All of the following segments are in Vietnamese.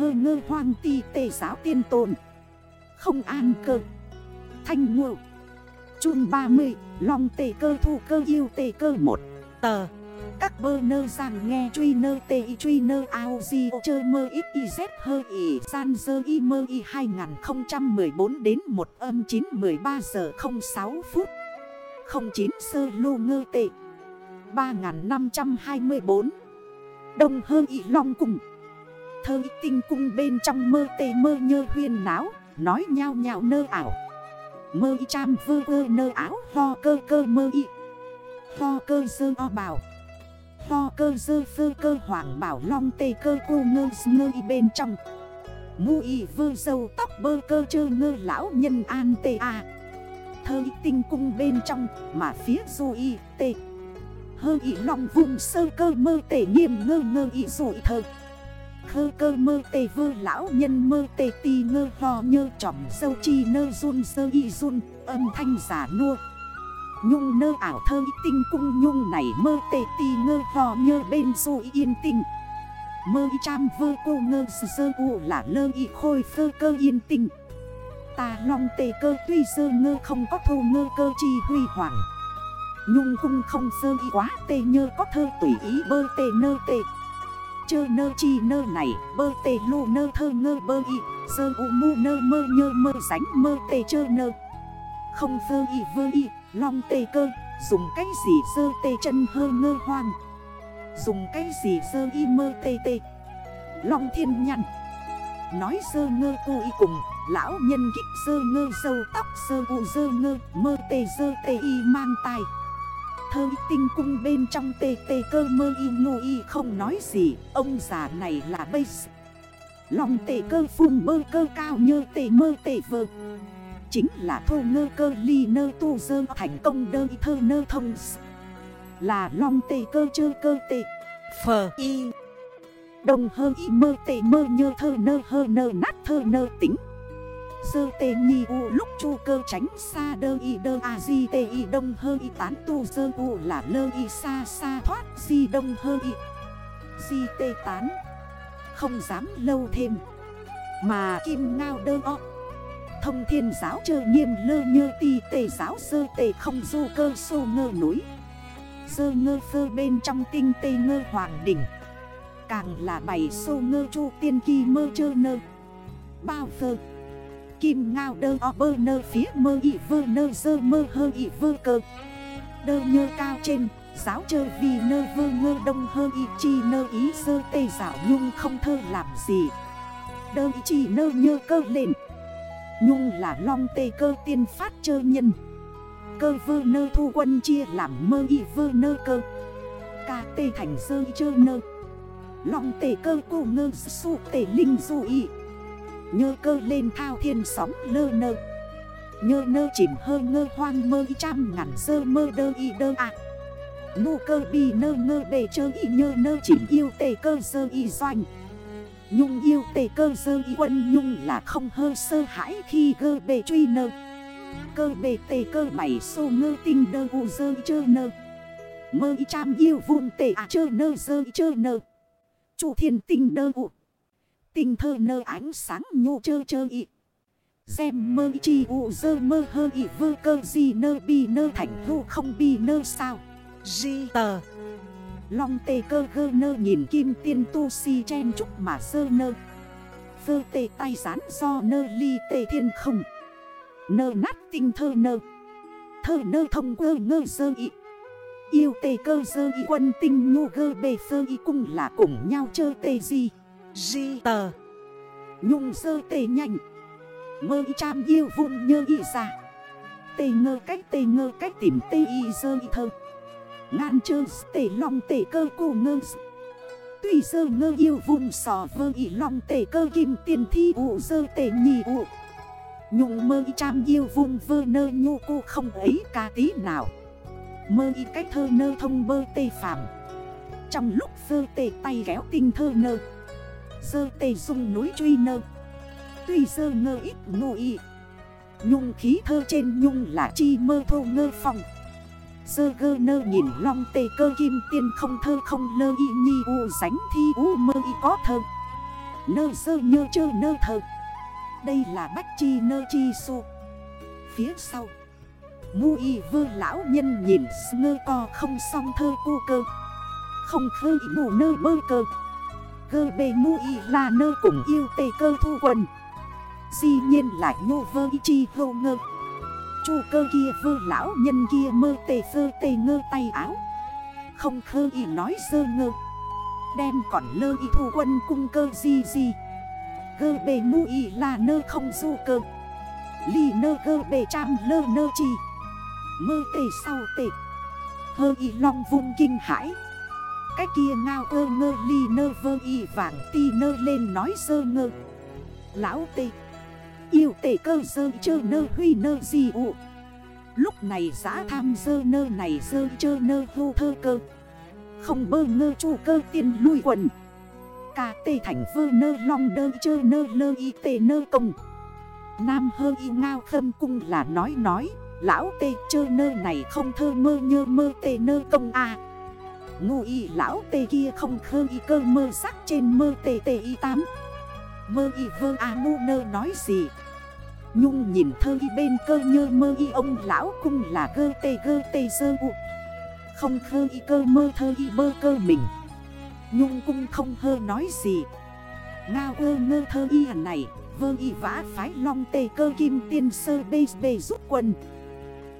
hơ ngơ hoang ti tề giáo tiên tồn. Không an cơ. Thanh ngộ. Chun 30 Long tề cơ thu cơ yêu tề cơ 1 Tờ. Các bơ nơ rằng nghe truy nơ tê y truy nơ ao di chơ mơ ít y z hơ y san dơ y mơ y 2014 đến 1 âm 9 13 giờ 06 phút. 09 sơ lô ngơ tệ 3524 Đông hơ y long cùng. Thơ tinh cung bên trong mơ tê mơ nhơ huyên náo, Nói nhau nhạo nơ ảo. Mơ y cham vơ vơ nơ áo ho cơ cơ mơ y. Ho cơ dơ o bảo. Ho cơ dơ phơ cơ hoàng bảo long tê cơ cô ngơ ngơ y bên trong. Mu y vơ dâu tóc bơ cơ chơ ngơ lão nhân an tê a. Thơ y tinh cung bên trong, mà phía du y tê. Hơ y lòng vùng sơ cơ mơ tê nghiêm ngơ ngơ y rủi thơ. Khơ cơ mơ tê vơ lão nhân mơ tê ti ngơ hò nhơ trỏm sâu chi nơ run sơ y run, âm thanh giả nua. Nhung nơ ảo thơ tinh cung nhung này mơ tê ti ngơ hò nhơ bên dù yên tình Mơ y cham vơ cô ngơ sơ u là lơ y khôi phơ cơ yên tình Ta long tê cơ tuy sơ ngơ không có thô ngơ cơ chi huy hoàng. Nhung cung không sơ y quá tê nhơ có thơ tùy ý bơ tê nơ tê. Chơ nơ chi nơ này, bơ tê lô nơ thơ ngơ bơ y, Sơ u mu nơ mơ nhơ mơ sánh mơ tê chơ nơ. Không sơ y vơ y, Long tê cơ, Dùng cái gì sơ tê chân hơ ngơ hoang? Dùng cái gì sơ y mơ tê tê? Long thiên nhăn. Nói sơ ngơ cô y cùng, Lão nhân kích sơ ngơ sâu tóc sơ u sơ ngơ, Mơ tê sơ tê y mang tài Thơ tinh cung bên trong tê tê cơ mơ y ngô y không nói gì. Ông già này là bây lòng tê cơ phùng mơ cơ cao như tê mơ tê vơ. Chính là thô ngơ cơ ly nơ tu dơ thành công đơ thơ nơ thông Là lòng tê cơ chơ cơ tê. Phờ y. Đồng hơ y mơ tê mơ nhơ thơ nơ hơ nơ nát thơ nơ tính. Sơ tê nhi u lúc chu cơ tránh xa đơ y đơ a di tê y đông hơ y tán tu sơ u là lơ y xa xa thoát di đông hơ y. Di tê tán, Không dám lâu thêm. Mà kim ngao đơ o, Thông thiên giáo chơ nghiêm lơ nhơ ti tê giáo sơ tê không du cơ sô ngơ núi. Sơ ngơ sơ bên trong tinh tê ngơ hoàng đỉnh. Càng là bảy sô ngơ chu tiên kỳ mơ chơ nơ. Bao phơ Kim ngao đơ o bơ nơ phía mơ ị vơ nơ dơ mơ hơ ị vơ cơ. Đơ nhơ cao trên, Giáo chơ vì nơ vơ ngơ đông hơ ị chi nơ ý sơ tê dạo nhung không thơ làm gì. Đơ ý chi nơ nhơ cơ lên Nhung là long tê cơ tiên phát chơ nhân. Cơ vơ nơ thu quân chia làm mơ y vơ nơ cơ. Ca tê thành sơ chơ nơ. Long tê cơ cô ngơ su tê linh du y. Nhơ cơ lên thao thiên sóng lơ nơ. Nhơ nơ chìm hơ ngơ hoang mơ y trăm ngàn sơ mơ đơ y đơ ạ. À. Nô cơ bì nơ ngơ bề chơ y nhơ nơ chìm yêu tề cơ sơ y doanh. Nhung yêu tề cơ sơ y quân Nhung là không hơ sơ hãi khi gơ bề truy nơ. Cơ bề tề cơ bảy sô ngơ tinh đơ u dơ chơ nơ. Mơ y trăm yêu vùng tề à chơ nơ dơ chơ nơ. Chủ thiên tinh đơ u. Tinh thơ nơ ánh sáng nhô chơ chơ y Xem mơ chi u dơ mơ hơ y vơ cơ gì nơ bi nơ thành hô không bi nơ sao. Di tờ. Long tê cơ gơ nơ nhìn kim tiên tu si chen chúc mà sơ nơ. Vơ tê tay rán do nơ ly tê thiên không. Nơ nát tinh thơ nơ. Thơ nơ thông quơ ngơ sơ y Yêu tê cơ sơ y quân tinh nhu gơ bề sơ y cung là cùng nhau chơ tê di. Di tờ. Nhung sơ tê nhanh Mơ y cham yêu vùng nhơ y dạ. ra Tê ngơ cách tê ngơ cách tìm tê y sơ y thơ. Ngan chơ tề lòng tề cơ cô ngơ Tùy sơ ngơ yêu vùng sò vơ y lòng tề cơ kim tiền thi ụ sơ tề nhì ụ Nhung mơ y cham yêu vùng vơ nơ nhô cô không ấy ca tí nào. Mơ y cách thơ nơ thông bơ tê phạm Trong lúc sơ tê tay kéo tinh thơ nơ. Sơ tê dung núi truy nơ. Tuy sơ ngơ ít ngô y. Nhung khí thơ trên nhung là chi mơ thô ngơ phòng. Sơ gơ nơ nhìn long tê cơ kim tiên không thơ không lơ y nhi u sánh thi u mơ y có thơ. Nơ sơ nhơ chơ nơ thơ. Đây là bách chi nơ chi su Phía sau Ngu y vơ lão nhân nhìn ngơ co không song thơ cu cơ. Không khơ y ngủ nơ bơ cơ. Cơ bề mu y là nơ cùng yêu tê cơ thu quần. Di nhiên lại nhô vơ y chi hô ngơ. Chu cơ kia vơ lão nhân kia mơ tê sơ tê ngơ tay áo. Không khơ y nói sơ ngơ. Đem còn lơ y thu quân cung cơ di di. Cơ bề mu y là nơ không du cơ. Ly nơ cơ bề trăm lơ nơ chi. Mơ tê sau tê. Hơ y long vung kinh hãi. Cái kia ngao ơ ngơ ly nơ vơ y vàng ti nơ lên nói sơ ngơ. Lão tê, Yêu tê cơ sơ chơ nơ huy nơ di ụ. Lúc này giã tham sơ nơ này sơ chơ nơ hô thơ cơ. Không bơ ngơ chu cơ tiên lui quần. Ca tê thành vơ nơ long đơ chơ nơ lơ y tê nơ công. Nam hơ y ngao khâm cung là nói nói, Lão tê chơ nơ này không thơ mơ nhơ mơ tê nơ công a. à. Ngu y lão tê kia không khơ y cơ mơ sắc trên mơ tê tê y tám. Mơ y vơ a à ngu nơ nói gì? Nhung nhìn thơ y bên cơ nhơ mơ y ông lão cung là gơ tê gơ tê sơ u. Không khơ y cơ mơ thơ y bơ cơ mình. Nhung cung không hơ nói gì. Ngao ơ ngơ thơ y hẳn này, Vơ y vã phái long tê cơ kim tiên sơ bê bê giúp quân.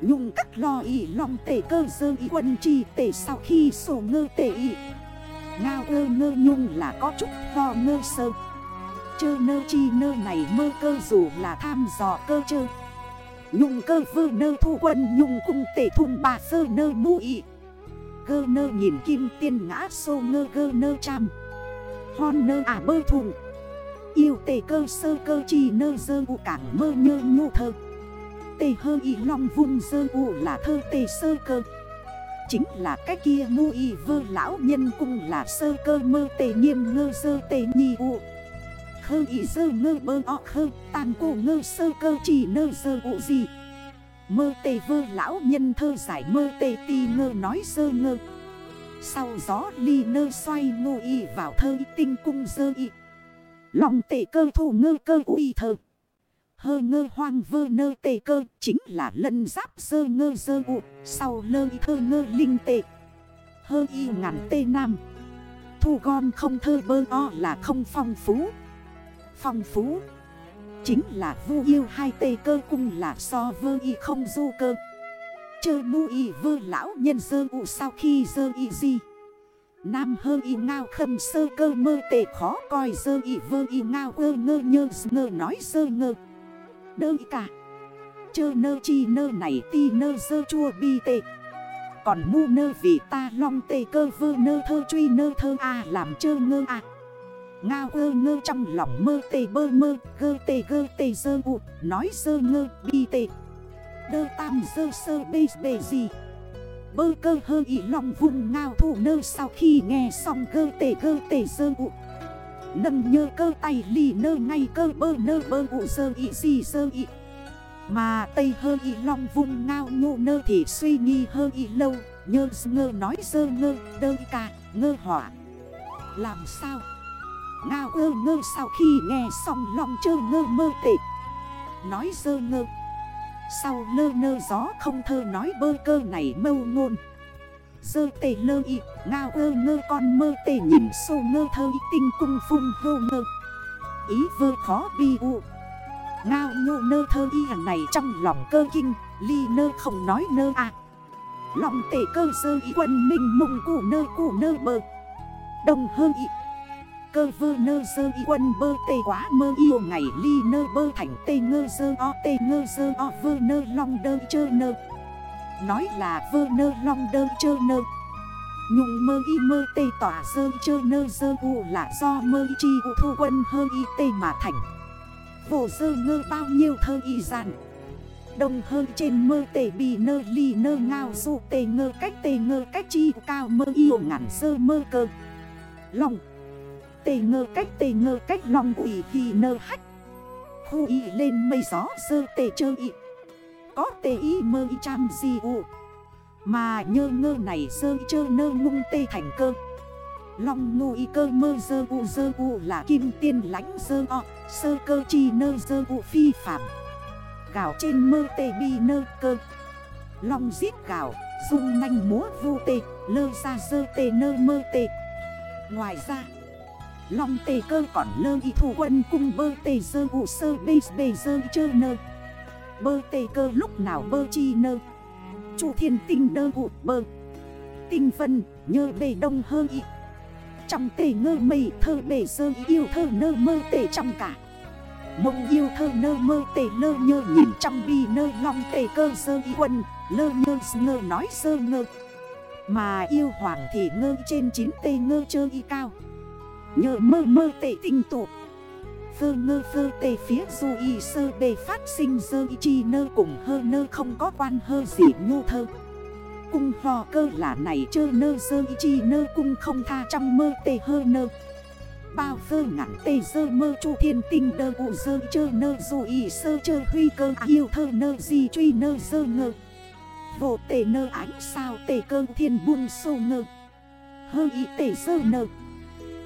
Nhung cắt lo y long tể cơ sơ y quân chi tể sau khi sổ ngơ tể y. Ngao ơ ngơ nhung là có chút lo ngơ sơ. Chơ nơ chi nơ này mơ cơ dù là tham dò cơ chơ. Nhung cơ vơ nơ thu quân nhung cung tể thùng bà sơ nơ mu y. Gơ nơ nhìn kim tiên ngã sô ngơ gơ nơ trăm Hon nơ à bơ thùng. Yêu tề cơ sơ cơ chi nơ dơ u cảng mơ nhơ nhu thơ tê hơ y long vung dơ u là thơ tề sơ cơ. Chính là cái kia ngu y vơ lão nhân cung là sơ cơ mơ tề nghiêm ngơ dơ tề nhi u. Khơ y dơ ngơ bơ o khơ tàn cổ ngơ sơ cơ chỉ nơ dơ u gì. Mơ tề vơ lão nhân thơ giải mơ tề ti ngơ nói sơ ngơ. Sau gió ly nơ xoay ngô y vào thơ tinh cung dơ y. Lòng tệ cơ thủ ngơ cơ uy thơ. Hơ ngơ hoang vơ nơ tê cơ, Chính là lân giáp sơ ngơ dơ ụ, Sau lơ y thơ ngơ linh tệ Hơ y ngắn tê nam. Thu gom không thơ bơ o là không phong phú. Phong phú Chính là vu yêu hai tê cơ cung là so vơ y không du cơ. Chơ mu y vơ lão nhân dơ ụ sau khi dơ y gì Nam hơ y ngao khâm sơ cơ mơ tệ khó coi dơ y vơ y ngao ơ ngơ nhơ ngơ nói sơ ngơ. Đơ cả. Chơ nơ chi nơ này ti nơ dơ chua bi tệ Còn mu nơ vì ta long tê cơ vơ nơ thơ truy nơ thơ a làm chơ ngơ a. Ngao ơ ngơ trong lòng mơ tê bơ mơ, Gơ tê gơ tê dơ u, Nói sơ ngơ bi tê. Đơ tam dơ sơ bê bê gì? Bơ cơ hơ ý lòng vùng ngao thủ nơ sau khi nghe xong gơ tê gơ tê dơ ụ Nâng nhơ cơ tay lì nơ ngay cơ bơ nơ bơ ụ sơ ị xì sơ ị. Mà tây hơ ị lòng vùng ngao ngộ nơ thì suy nghi hơ ị lâu. Nhơ ngơ nói sơ ngơ, đơ ca ngơ hỏa. Làm sao? Ngao ơ ngơ sau khi nghe xong lòng chơ ngơ mơ tệ. Nói sơ ngơ. Sau lơ nơ gió không thơ nói bơ cơ này mâu ngôn. Dơ tề lơ y ngao ơ ngơ con mơ tề nhìn sô ngơ thơ y tinh cung phun hô ngơ. Ý vơ khó bi u. Ngao ngô nơ thơ y hẳn này trong lòng cơ kinh, Ly nơ không nói nơ à Lòng tề cơ sơ y quân mình mùng cụ nơ cụ nơ bơ Đồng hơ y. Cơ vơ nơ sơ y quân bơ tê quá mơ yêu ngày, ly nơ bơ thành tê ngơ sơ o, tê ngơ sơ o, vơ nơ long đơ chơ nơ. Nói là vơ nơ long đơ chơ nơ. Nhung mơ y mơ tê tỏa sơ chơ nơ sơ u là do mơ y chi u thu quân hơ y tê mà thành. Vô sơ ngơ bao nhiêu thơ y giàn Đồng hơn trên mơ tê bì nơ ly nơ ngao su tê ngơ cách tê ngơ cách chi cao mơ yêu ngắn sơ mơ cơ. Lòng. Tê ngơ cách tê ngơ cách lòng ủy thì nơ hách. Khu y lên mây gió sơ tê chơ y có tê y mơ y cham di u. Mà nhơ ngơ này sơ chơ nơ ngung tê thành cơ. Long ngu y cơ mơ dơ u dơ u là kim tiên lãnh dơ o, Sơ cơ chi nơ dơ u phi phạm Gạo trên mơ tê bi nơ cơ. Long giết gạo, Dung nanh múa vu tê, Lơ ra dơ tê nơ mơ tê. Ngoài ra, Long tê cơ còn lơ y thủ quân cung bơ tê dơ u sơ bê bê dơ chơ nơ. Bơ tê cơ lúc nào bơ chi nơ. Chu thiên tinh đơ hụt bơ. Tinh phân nhơ bề đông hơn y. Trong tề ngơ mây thơ bề sơ yêu thơ nơ mơ tề trong cả. Mộng yêu thơ nơ mơ tề lơ nhơ nhìn trong bi nơ long tề cơ sơ y quân. Lơ nhơ ngơ nói sơ ngơ. Mà yêu hoàng thì ngơ trên chín tê ngơ chơ y cao. Nhờ mơ mơ tệ tinh tụ. Vơ ngơ vơ tê phía du y sơ bề phát sinh dơ y chi nơ cùng hơ nơ không có quan hơ gì nhu thơ. Cung hò cơ là này chơ nơ dơ y chi nơ cung không tha trong mơ tê hơ nơ. Bao vơ ngắn tê dơ mơ chu thiên tinh đơ ụ dơ chơ nơ du y sơ chơ huy cơ yêu thơ nơ di truy nơ dơ ngơ. Vô tê nơ ánh sao tê cơ thiên buôn sô ngơ. Hơ y tê dơ nơ.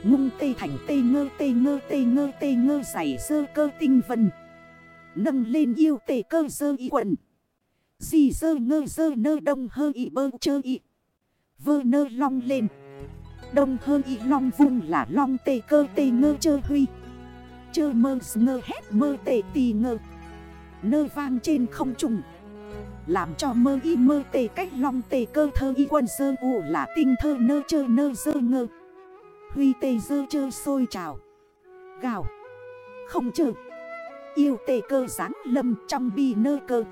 Ngung tê thành tê ngơ tê ngơ tê ngơ tê ngơ giải sơ cơ tinh vân. Nâng lên yêu tê cơ sơ y quần. Dì sơ ngơ sơ nơ đông hơ y bơ chơ y. Vơ nơ long lên. Đông hơ y long vung là long tê cơ tê ngơ chơ huy. Chơ mơ ngơ hét mơ tê tì ngơ. Nơ vang trên không trùng Làm cho mơ y mơ tê cách long tê cơ thơ y quân sơ u là tinh thơ nơ chơ nơ sơ ngơ. Huy tê dơ chơ sôi trào. Gào. Không chơ. Yêu tê cơ ráng lâm trong bi nơ cơ.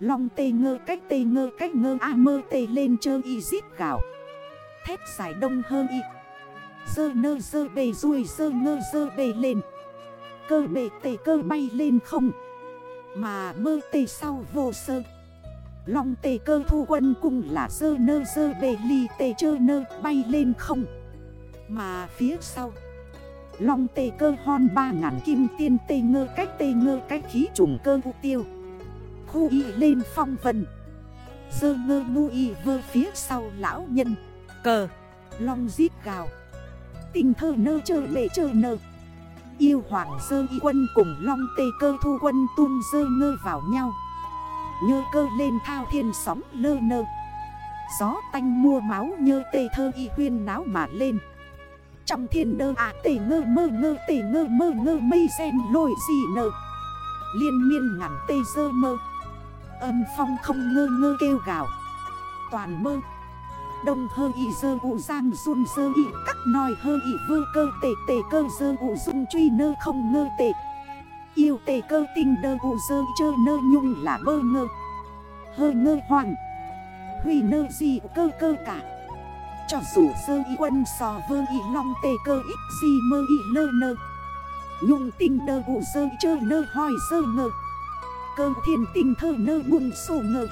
Long tê ngơ cách tê ngơ cách ngơ a mơ tê lên chơ y giít gào. Thép giải đông hơ y. Dơ nơ dơ bề ruồi dơ ngơ dơ bề lên. Cơ bề tê cơ bay lên không. Mà mơ tê sau vô sơ. Long tê cơ thu quân cùng là dơ nơ dơ bề ly tê chơ nơ bay lên không. Mà phía sau. Long tê cơ hon ba ngàn kim tiên tê ngơ cách tê ngơ cách khí trùng cơ vụ tiêu. Khu y lên phong vân. Dơ ngơ mu y vơ phía sau lão nhân. Cờ. Long giết gào. Tình thơ nơ chơ bể chơ nơ. Yêu hoàng dơ y quân cùng long tê cơ thu quân tuôn dơ ngơ vào nhau. Nhơ cơ lên thao thiên sóng lơ nơ. Gió tanh mua máu nhơ tê thơ y huyên náo mà lên. Trong thiên đơ à tê ngơ, mơ ngơ tê ngơ, mơ ngơ, mây sen, lôi gì nợ Liên miên ngắn tê dơ mơ. Âm phong không ngơ ngơ kêu gào. Toàn mơ. Đông hơ y dơ ụ giang run dơ y, Các nòi hơ y vơ cơ tệ tệ cơ dơ ụ dung truy nơ không ngơ tệ Yêu tệ cơ tinh đơ ụ dơ chơ nơ nhung là bơ ngơ. Hơ ngơ hoàng Huy nơ gì cơ cơ cả. Cho dù sơ y quân so vơ y long tê cơ ít si mơ y lơ nơ. Nhung tinh đơ ụ dơ chơ nơ hoi sơ ngơ. Cơ thiên tinh thơ nơ buồn sổ ngơ.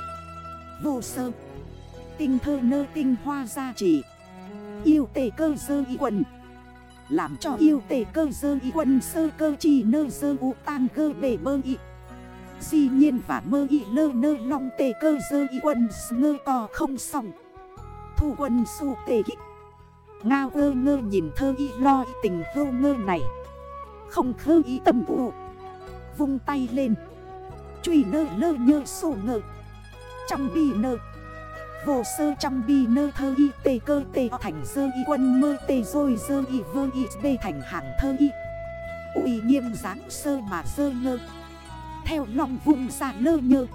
Vô sơ. Tinh thơ nơ tinh hoa gia trị Yêu tề cơ sơ y quần. Làm cho yêu tề cơ sơ y quần sơ cơ chi nơ sơ u tan cơ bề bơ y. Di nhiên và mơ y lơ nơ long tề cơ sơ y quần ngơ cò không xong Thu quân su tề kích. Ngao ơ ngơ nhìn thơ y lo y tình thơ ngơ này. Không khơ y tâm ụ Vung tay lên. Chùy nơ lơ nhơ sổ ngơ. Trong bi nơ. Vô sơ trong bi nơ thơ y tê cơ tê thành dơ y quân mơ tê rồi dơ y vơ y bê thành hàng thơ y. Ui nghiêm dáng sơ mà dơ ngơ. Theo lòng vùng xa lơ nhơ.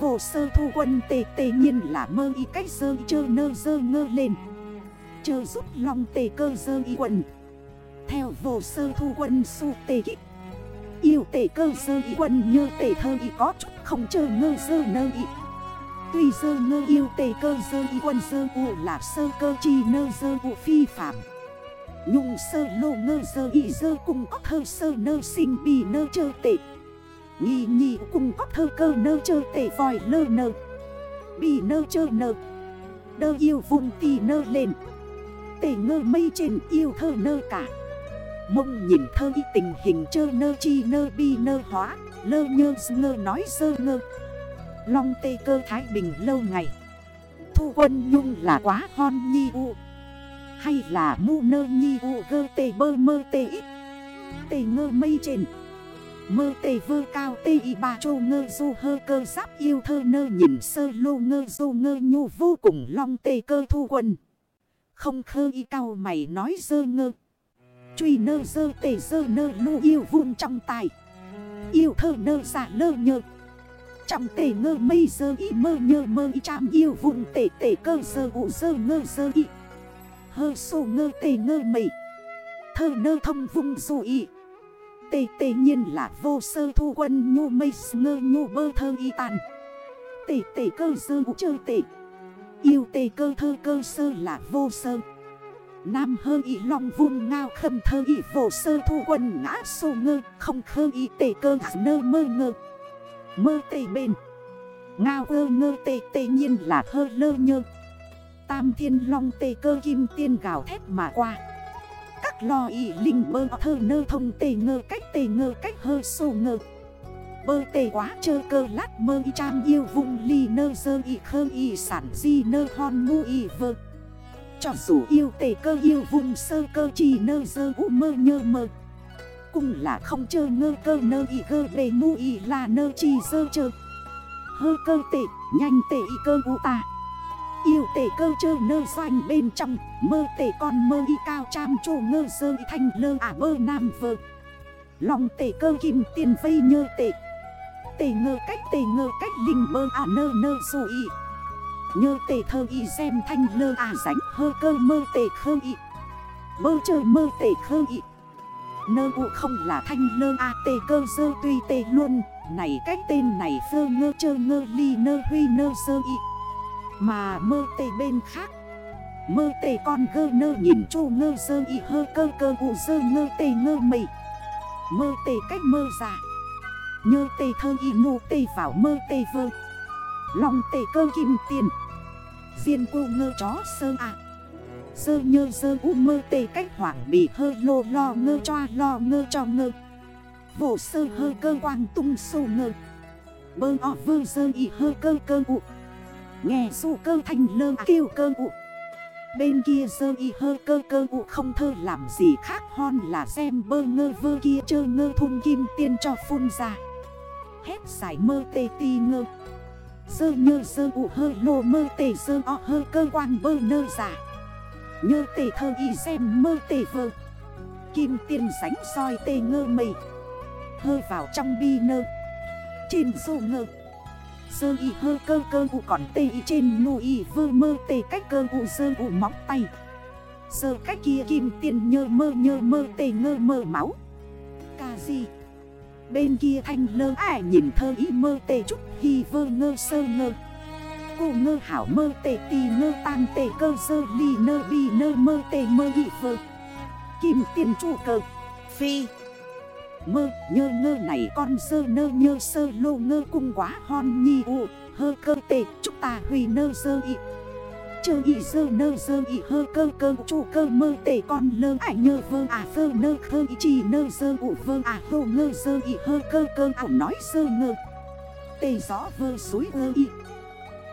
Vô sơ thu quân tê tê nhiên là mơ y cách dơ y chơ nơ dơ ngơ lên. Chơ giúp lòng tê cơ dơ y quần. Theo vô sơ thu quân su tê kích. Yêu tê cơ dơ y quân nhơ tê thơ y có chút không chơ ngơ dơ nơ y. Tuy dơ ngơ yêu tề cơ dơ y quân dơ u là sơ cơ chi nơ dơ u phi phạm. Nhung sơ lô ngơ dơ y dơ cùng có thơ sơ nơ sinh bì nơ chơ tệ Nhi nhi cùng có thơ cơ nơ chơ tệ vòi lơ nơ. Bì nơ chơ nơ. Đơ yêu vùng tì nơ lên. Tề ngơ mây trên yêu thơ nơ cả. Mông nhìn thơ y tình hình chơ nơ chi nơ bi nơ hóa. Lơ nhơ ngơ nói sơ ngơ. Long tê cơ Thái Bình lâu ngày. Thu quân nhung là quá hon nhi u. Hay là mu nơ nhi u gơ tê bơ mơ tê ít. Tê ngơ mây trên Mơ tê vơ cao tê y ba chô ngơ du hơ cơ giáp yêu thơ nơ nhìn sơ lô ngơ du ngơ nhu vô cùng long tê cơ thu quần. Không khơ y cao mày nói dơ ngơ. Truy nơ dơ tê dơ nơ lô yêu vun trong tài. Yêu thơ nơ dạ giả lơ nhơ. Trong tê ngơ mây dơ y mơ nhơ mơ y chạm yêu vun tê tê cơ dơ ụ dơ ngơ dơ y. Hơ sô ngơ tê ngơ mây Thơ nơ thông vung dù y. Tê tê nhiên là vô sơ thu quân nhu mây ngơ nhu bơ thơ y tàn. Tê tê cơ sơ ngũ chơ tê. Yêu tê cơ thơ cơ sơ là vô sơ. Nam hơ y long vung ngao khâm thơ y vô sơ thu quân ngã sô ngơ, Không khơ y tê cơ nơ mơ ngơ. Mơ tê bên. Ngao ơ ngơ tê tê nhiên là hơ lơ nhơ. Tam thiên long tê cơ kim tiên gào thép mà qua lo ý linh bơ thơ nơ thông tề ngơ cách tề ngơ cách hơ sô ngơ. Bơ tề quá chơ cơ lát mơ y cham yêu vùng ly nơ dơ y khơ y sản di nơ hon mu y vơ. Cho dù yêu tề cơ yêu vùng sơ cơ chỉ nơ dơ u mơ nhơ mơ. Cũng là không chơ ngơ cơ nơ y gơ bề mu y là nơ chi dơ chơ. Hơ cơ tệ nhanh tệ y cơ u ta. Yêu tể cơ chơ nơ doanh bên trong, Mơ tể con mơ y cao trăm trô ngơ dơ y thanh lơ à bơ nam vợ Lòng tể cơ kim tiền vây nhơ tể. Tể ngơ cách tể ngơ cách linh bơ à nơ nơ dù y. Nhơ tề thơ y xem thanh lơ à ránh hơ cơ mơ tề khơ y. Mơ chơ mơ tề khơ y. Nơ ụ không là thanh lơ à tề cơ dơ tuy tề luôn Này cách tên này phơ ngơ chơ ngơ ly nơ huy nơ sơ y. Mà mơ tê bên khác. Mơ tê con gơ nơ nhìn chô ngơ sơ y hơ cơ cơ ụ sơ ngơ tê ngơ mị Mơ tê cách mơ giả Nhơ tê thơ y nô tê vào mơ tê vơ. Lòng tê cơ kim tiền. Diên cô ngơ chó sơ à. Sơ nhơ sơ u mơ tê cách hoảng bị hơ lô lo ngơ cho lo ngơ cho ngơ. Vổ sơ hơ cơ quang tung sô ngơ. Bơ ọ vơ sơ y hơ cơ cơ ụ Nghe su cơ thanh lơ kêu cơ ụ Bên kia sơ y hơ cơ cơ ụ không thơ làm gì khác hon là xem bơ ngơ vơ kia chơ ngơ thun kim tiên cho phun ra. Hết giải mơ tê ti ngơ. Sơ nhơ sơ ụ hơ lô mơ tê sơ o hơ cơ quan bơ nơ giả Nhơ tê thơ y xem mơ tê vơ. Kim tiền sánh soi tê ngơ mây. Hơ vào trong bi nơ. Trên sô ngơ. Sơ y hơ cơ cơ cụ còn tê y trên nụ y vơ mơ tê cách cơ cụ sơ cụ móng tay. Sơ cách kia kim tiền nhơ mơ nhơ mơ tê ngơ mơ máu. Cà gì Bên kia thanh lơ ải nhìn thơ y mơ tê chút hi vơ ngơ sơ ngơ. Cô ngơ hảo mơ tê tì ngơ tan tê cơ sơ ly nơ bi nơ mơ tê mơ y vơ. Kim tiền trụ cơ. Phi. Mơ nhơ, ngơ này con sơ nơ, nhơ sơ lô ngơ cung quá hon nhi u, Hơ cơ tề chúc ta huy nơ sơ y. Chơ y sơ nơ sơ y, hơ cơ cơ chủ cơ mơ tê, con lơ ải nhơ vơ à sơ nơ khơ y, chi nơ sơ ụ vơ à hô ngơ sơ y, hơ cơ cơ ảo nói sơ ngơ. Tê gió vơ suối ơ y.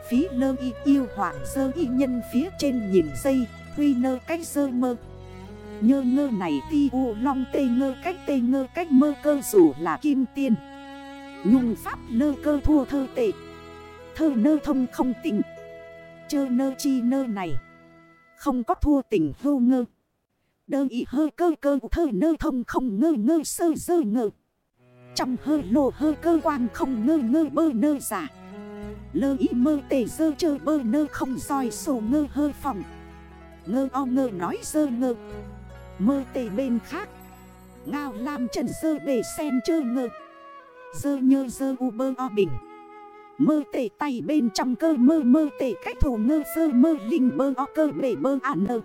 Phí lơ y, yêu hoảng sơ y, nhân phía trên nhìn dây, Huy nơ cách sơ mơ. Nhơ ngơ này ti u long tê ngơ cách tê ngơ cách mơ cơ dù là kim tiên. Nhung pháp lơ cơ thua thơ tệ. Thơ nơ thông không tỉnh Chơ nơ chi nơ này. Không có thua tình hô ngơ. Đơ ý hơ cơ cơ thơ nơ thông không ngơ ngơ sơ dơ ngơ. Trong hơ lô hơ cơ quan không ngơ ngơ bơ nơ giả. Lơ ý mơ tề dơ chơ bơ nơ không soi sổ ngơ hơ phòng. Ngơ o ngơ nói dơ ngơ. Mơ tề bên khác. Ngao làm trần sơ bề sen chơ ngơ. Dơ nhơ dơ u bơ o bình. Mơ tề tay bên trong cơ mơ mơ tề cách thủ ngơ sơ mơ linh bơ o cơ bể bơ ả nơ.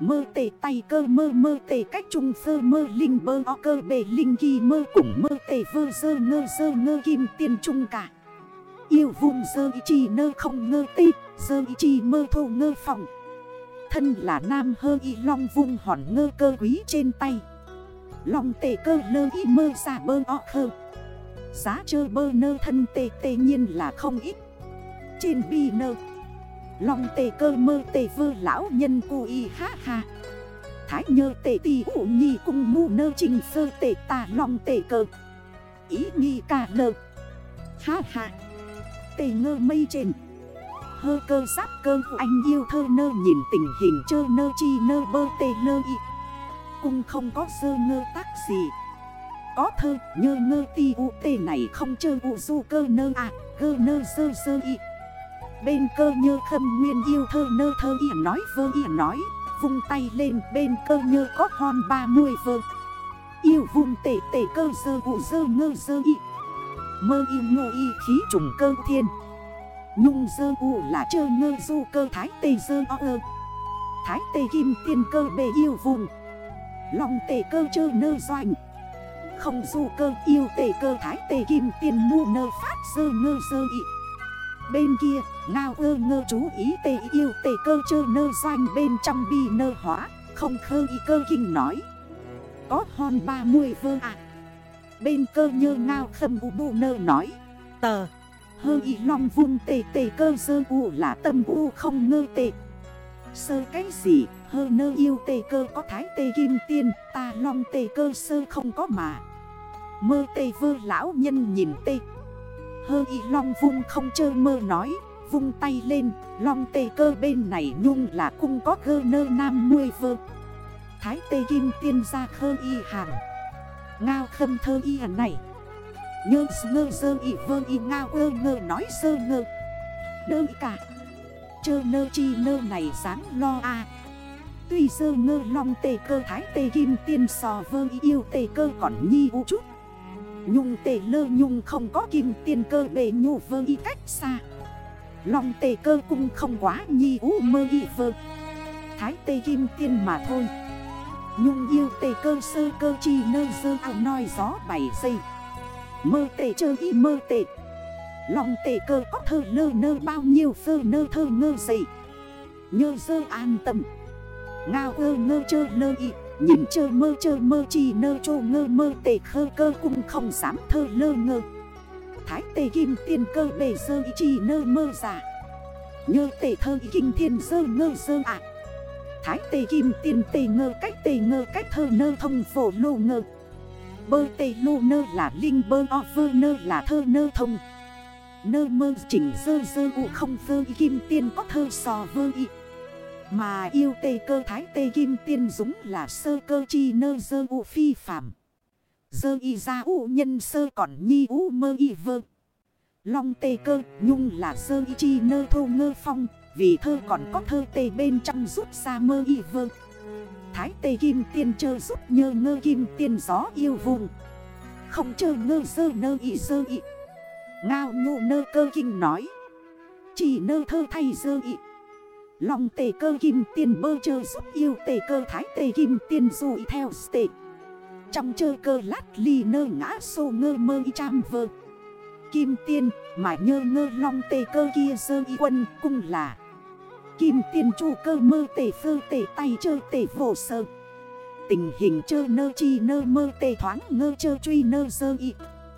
Mơ tề tay cơ mơ mơ tề cách trung sơ mơ linh bơ o cơ bể linh kỳ mơ cùng mơ tề vơ, dơ ngơ dơ ngơ kim tiền trung cả. Yêu vùng dơ ý chi nơ không ngơ tê, Dơ ý chi mơ thô ngơ phòng. Thân là nam hơ y long vung hòn ngơ cơ quý trên tay. Long tề cơ lơ y mơ xa bơ o khơ. Giá chơ bơ nơ thân tê tê nhiên là không ít. Trên bi nơ, Long tề cơ mơ tề vơ lão nhân cu y ha ha. Thái nhơ tề tì ủ nhi cung mù nơ trình sơ tề tà long tề cơ. Ý nghi cả nơ. Ha ha. Tề ngơ mây trên. Hơ cơ giáp cơ anh yêu thơ nơ, nhìn tình hình chơ nơ, chi nơ, bơ tê nơ, y. Cung không có sơ ngơ tác gì. Có thơ, nhơ ngơ, ti u, tê này không chơ u, du cơ nơ à Cơ nơ, sơ sơ, y. Bên cơ nhơ khâm nguyên yêu thơ nơ, thơ y nói, vơ y nói. Vung tay lên, bên cơ nhơ có hòn ba mươi vơ. Yêu vùng tể tể cơ sơ, u sơ, ngơ, sơ, y. Mơ y ngô, y khí trùng cơ thiên. Nhung dơ u là chơ ngơ du cơ thái tê dơ o ơ. Thái tê kim tiền cơ bề yêu vùng Lòng tê cơ chơ nơ doanh. Không du cơ yêu tê cơ thái tê kim tiền mu nơ phát dơ ngơ dơ ị. Bên kia, ngao ơ ngơ chú ý tê yêu tê cơ chơ nơ doanh bên trong bi nơ hóa. Không khơ y cơ kinh nói. Có hòn ba mươi vơ à Bên cơ nhơ ngao khâm u bu nơ nói. Tờ. Hơ y long vung tê tê cơ sơ u là tâm u không ngơ tê. Sơ cái gì, hơ nơ yêu tê cơ có thái tê kim tiên, Ta long tê cơ sơ không có mà. Mơ tê vơ lão nhân nhìn tê. Hơ y long vung không chơ mơ nói, Vung tay lên, Long tê cơ bên này nhung là cung có gơ nơ nam nuôi vơ. Thái tê kim tiên ra khơ y hàng. Ngao khâm thơ y hẳn này. Nhơ, ngơ sơ y, vơ, y ngao ơ, ngơ, nói, sơ, ngơ. Đơ cả. Chơ, nơ, chi, nơ, này sáng lo, a. Tuy, sơ, ngơ, long tề cơ, thái tề kim, tiên, sò, vơ, y, yêu tề cơ, còn, nhi, u, chút. Nhung tề lơ, nhung, không có kim, tiên, cơ, bề, nhu, vơ, y, cách, xa. Long tề cơ cũng không quá, nhi, u, mơ, y, vơ. Thái tề kim, tiên mà thôi. Nhung, yêu tề cơ, sơ, cơ, chi nơi sơ ao nói gió, bảy giây Mơ tề chơ y mơ tề Lòng tề cơ có thơ lơ nơ bao nhiêu phơ nơ thơ ngơ dậy Nhơ dơ an tâm. Ngao ơ ngơ chơ lơ y. Nhìn chơ mơ chơ mơ chi nơ chô ngơ mơ tề khơ cơ cũng không dám thơ lơ ngơ. Thái tề kim tiền cơ bề dơ y chi nơ mơ giả Nhơ tề thơ y kinh thiên dơ ngơ dơ ạ Thái tề kim tiền tề ngơ cách tề ngơ cách thơ nơ thông phổ lô ngơ. Bơ tê lô nơ là linh bơ, o vơ nơ là thơ nơ thông. Nơ mơ chỉnh dơ dơ u không vơ y kim tiên có thơ sò vơ y. Mà yêu tê cơ thái tê kim tiên dũng là sơ cơ chi nơ dơ u phi phạm Dơ y ra u nhân sơ còn nhi u mơ y vơ. Long tê cơ, nhung là sơ y chi nơ thô ngơ phong, Vì thơ còn có thơ tê bên trong rút ra mơ y vơ. Thái tê kim tiên chơ giúp nhơ ngơ kim tiên gió yêu vùng. Không chơ ngơ sơ nơ y sơ y. Ngao nhu nơ cơ kinh nói. Chỉ nơ thơ thay sơ y. Lòng tề cơ kim tiên bơ chơ giúp yêu tề cơ thái tề kim tiên dụi theo tề. Trong chơ cơ lát ly nơ ngã sô ngơ mơ y trăm vơ. Kim tiên mà nhơ ngơ long tề cơ kia sơ y quân cung là. Kim tiền chu cơ mơ tể phơ tể tay chơ tể vô sơ Tình hình chơ nơ chi nơ mơ tể thoáng ngơ chơ truy nơ sơ y.